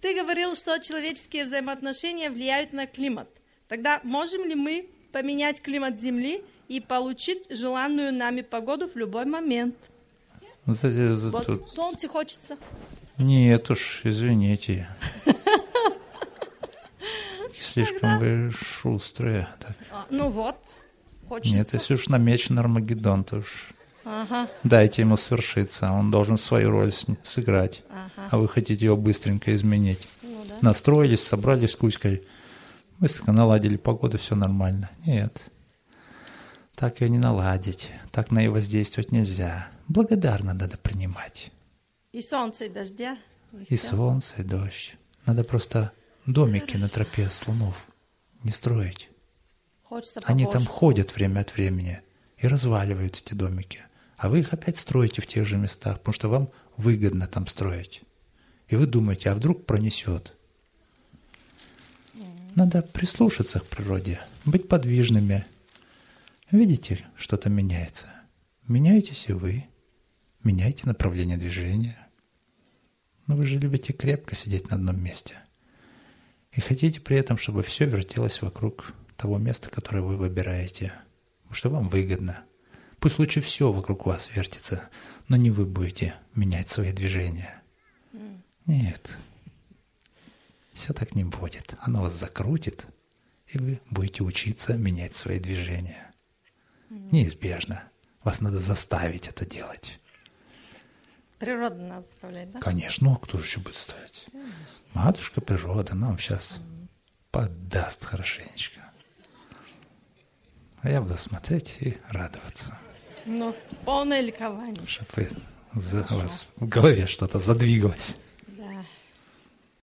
Ты говорил, что человеческие взаимоотношения влияют на климат. Тогда можем ли мы поменять климат Земли и получить желанную нами погоду в любой момент? За- за- Вот тут- солнце хочется. Нет уж, извините. Слишком вы шустрые. А, ну вот, хочется. Нет, если уж намечен Армагеддон, то уж Ага, дайте ему свершиться. Он должен свою роль сыграть. ага. А вы хотите его быстренько изменить. Ну да. Настроились, собрались кучкой. Быстренько наладили погоду, все нормально. Нет. Так ее не наладить. Так на нее воздействовать нельзя. Благодарно надо принимать. И солнце, и дождя. И всё. солнце, и дождь. Надо просто домики на тропе слонов не строить. Хочется Они там ходят время от времени и разваливают эти домики. А вы их опять строите в тех же местах, потому что вам выгодно там строить. И вы думаете, а вдруг пронесет? Надо прислушаться к природе, быть подвижными. Видите, что-то меняется. Меняетесь и вы. Меняйте направление движения. Но вы же любите крепко сидеть на одном месте. И хотите при этом, чтобы все вертелось вокруг того места, которое вы выбираете. Потому что вам выгодно. Пусть лучше все вокруг вас вертится, но не вы будете менять свои движения. Нет. Все так не будет. Оно вас закрутит, и вы будете учиться менять свои движения. Неизбежно. Вас надо заставить это делать. Природа нас заставляет, да? Конечно, ну а кто же еще будет ставить? Матушка природа нам сейчас подаст хорошенечко. А я буду смотреть и радоваться. Ну, полное ликование. Чтобы за- вас в голове что-то задвигалось.